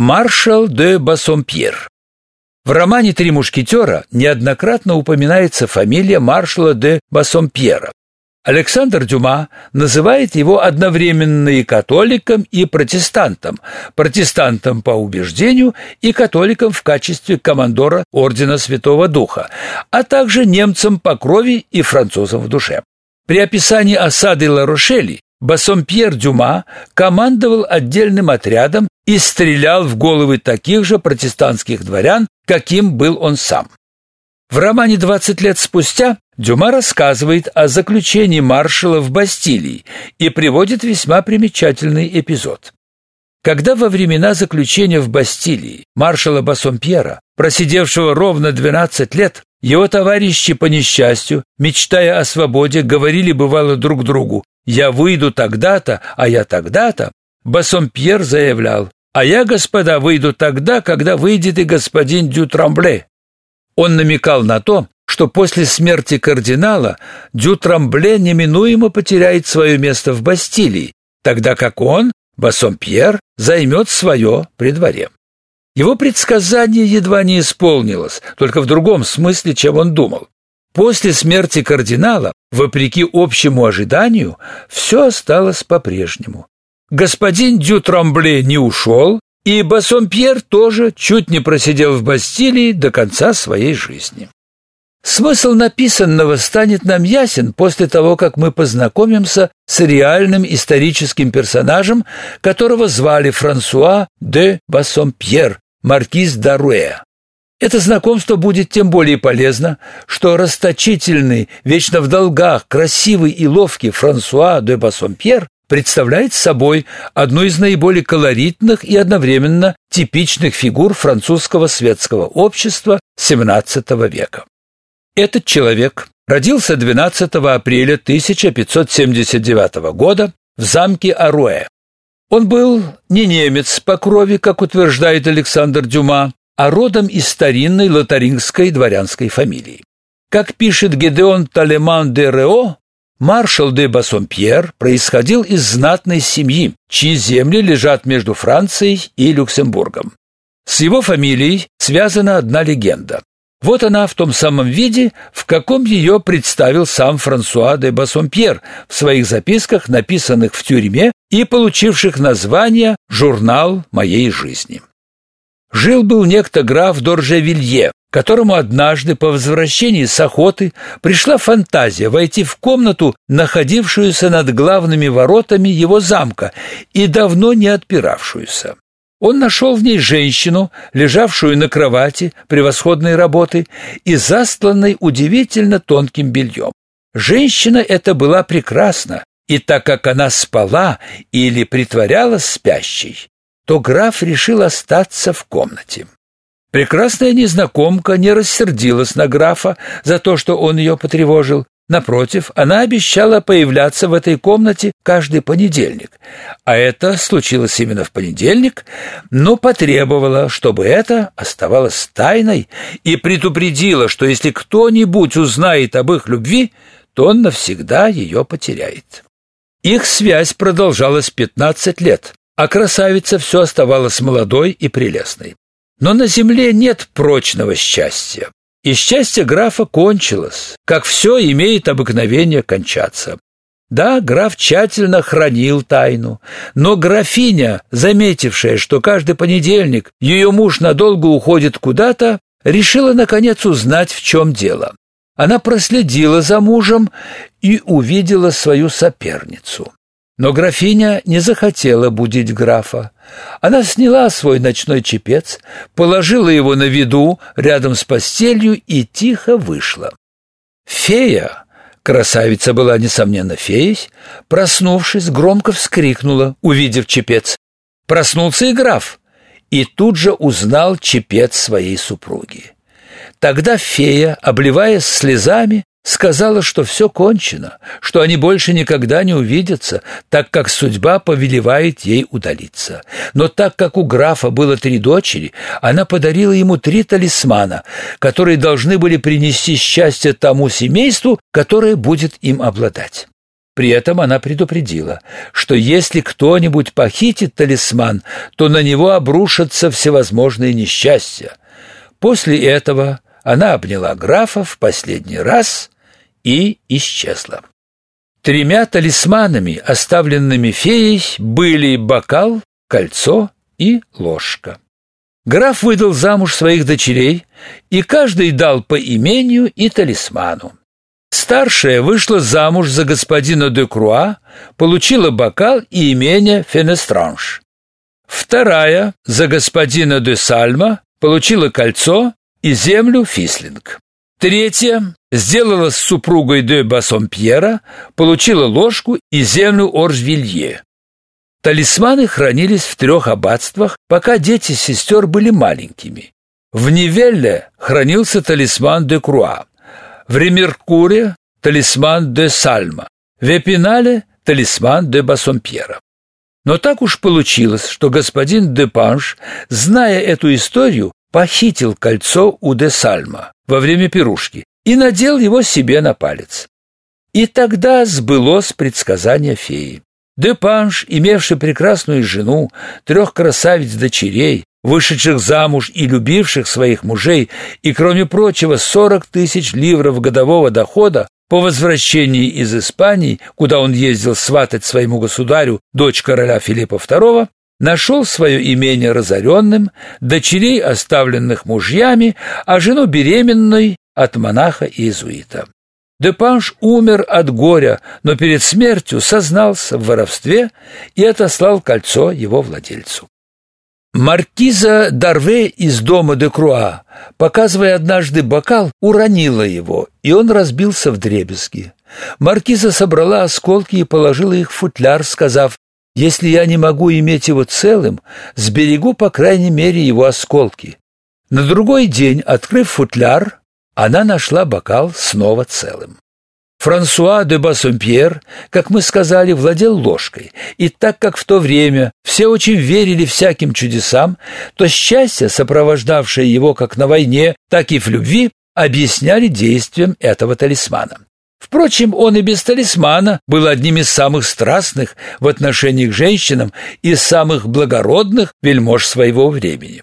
Маршал де Бассомпьер. В романе «Три мушкетера» неоднократно упоминается фамилия маршала де Бассомпьера. Александр Дюма называет его одновременно и католиком, и протестантом, протестантом по убеждению и католиком в качестве командора Ордена Святого Духа, а также немцем по крови и французом в душе. При описании осады Ла-Рошели Бассомпьер Дюма командовал отдельным отрядом и стрелял в головы таких же протестантских дворян, каким был он сам. В романе «20 лет спустя» Дюма рассказывает о заключении маршала в Бастилии и приводит весьма примечательный эпизод. Когда во времена заключения в Бастилии маршала Бассомпьера, просидевшего ровно 12 лет, его товарищи по несчастью, мечтая о свободе, говорили бывало друг другу «Я выйду тогда-то, а я тогда-то», Бассомпьер заявлял «А я, господа, выйду тогда, когда выйдет и господин Дютрамбле». Он намекал на то, что после смерти кардинала Дютрамбле неминуемо потеряет свое место в Бастилии, тогда как он, Бассомпьер, займет свое при дворе. Его предсказание едва не исполнилось, только в другом смысле, чем он думал. После смерти кардинала, вопреки общему ожиданию, все осталось по-прежнему. Господин Дютрамбле не ушел, и Бассомпьер тоже чуть не просидел в Бастилии до конца своей жизни. Смысл написанного станет нам ясен после того, как мы познакомимся с реальным историческим персонажем, которого звали Франсуа де Бассомпьер, маркиз Даруэ. Это знакомство будет тем более полезно, что расточительный, вечно в долгах, красивый и ловкий Франсуа де Бассомпьер представляет собой одну из наиболее колоритных и одновременно типичных фигур французского светского общества XVII века. Этот человек родился 12 апреля 1579 года в замке Аруэ. Он был не немец по крови, как утверждает Александр Дюма, а родом из старинной лотарингской дворянской фамилии. Как пишет Гедеон Талеман де Рео, Маршал де Бассомпьер происходил из знатной семьи, чьи земли лежат между Францией и Люксембургом. С его фамилией связана одна легенда. Вот она в том самом виде, в каком ее представил сам Франсуа де Бассомпьер в своих записках, написанных в тюрьме и получивших название «Журнал моей жизни». Жил-был некто граф Доржевилье, которому однажды по возвращении с охоты пришла фантазия войти в комнату, находившуюся над главными воротами его замка и давно не отпиравшуюся. Он нашел в ней женщину, лежавшую на кровати превосходной работы и застланной удивительно тонким бельем. Женщина эта была прекрасна, и так как она спала или притворялась спящей, то граф решил остаться в комнате. Прекрасная незнакомка не рассердилась на графа за то, что он ее потревожил. Напротив, она обещала появляться в этой комнате каждый понедельник. А это случилось именно в понедельник, но потребовала, чтобы это оставалось тайной и предупредила, что если кто-нибудь узнает об их любви, то он навсегда ее потеряет. Их связь продолжалась 15 лет а красавица все оставалась молодой и прелестной. Но на земле нет прочного счастья. И счастье графа кончилось, как все имеет обыкновение кончаться. Да, граф тщательно хранил тайну, но графиня, заметившая, что каждый понедельник ее муж надолго уходит куда-то, решила наконец узнать, в чем дело. Она проследила за мужем и увидела свою соперницу. Но графиня не захотела будить графа. Она сняла свой ночной чепец, положила его на виду рядом с постелью и тихо вышла. Фея, красавица была, несомненно, феей, проснувшись, громко вскрикнула, увидев чепец. Проснулся и граф, и тут же узнал чепец своей супруги. Тогда фея, обливаясь слезами, Сказала, что все кончено, что они больше никогда не увидятся, так как судьба повелевает ей удалиться. Но так как у графа было три дочери, она подарила ему три талисмана, которые должны были принести счастье тому семейству, которое будет им обладать. При этом она предупредила, что если кто-нибудь похитит талисман, то на него обрушатся всевозможные несчастья. После этого она обняла графа в последний раз и исчезла. Тремя талисманами, оставленными феей, были бокал, кольцо и ложка. Граф выдал замуж своих дочерей, и каждый дал по имению и талисману. Старшая вышла замуж за господина де Круа, получила бокал и имение Фенестранж. Вторая за господина де Сальма получила кольцо и землю Фислинг. Третья сделала с супругой де Бассомпьера, получила ложку и землю Оржвилье. Талисманы хранились в трех аббатствах, пока дети сестер были маленькими. В Нивелле хранился талисман де Круа, в Ремеркуре талисман де Сальма, в Эпинале талисман де Бассомпьера. Но так уж получилось, что господин де Панш, зная эту историю, похитил кольцо у де Сальма во время пирушки и надел его себе на палец. И тогда сбылось предсказание феи. Депанш, имевший прекрасную жену, трех красавиц-дочерей, вышедших замуж и любивших своих мужей, и, кроме прочего, сорок тысяч ливров годового дохода, по возвращении из Испании, куда он ездил сватать своему государю дочь короля Филиппа II, нашел свое имение разоренным, дочерей, оставленных мужьями, а жену беременной от монаха-иезуита. Депанш умер от горя, но перед смертью сознался в воровстве и отослал кольцо его владельцу. Маркиза Дарве из дома де Круа, показывая однажды бокал, уронила его, и он разбился в дребезги. Маркиза собрала осколки и положила их в футляр, сказав, «Если я не могу иметь его целым, сберегу, по крайней мере, его осколки». На другой день, открыв футляр, она нашла бокал снова целым. Франсуа де Бассомпьер, как мы сказали, владел ложкой, и так как в то время все очень верили всяким чудесам, то счастье, сопровождавшее его как на войне, так и в любви, объясняли действием этого талисмана. Впрочем, он и без талисмана был одним из самых страстных в отношении к женщинам и самых благородных вельмож своего времени.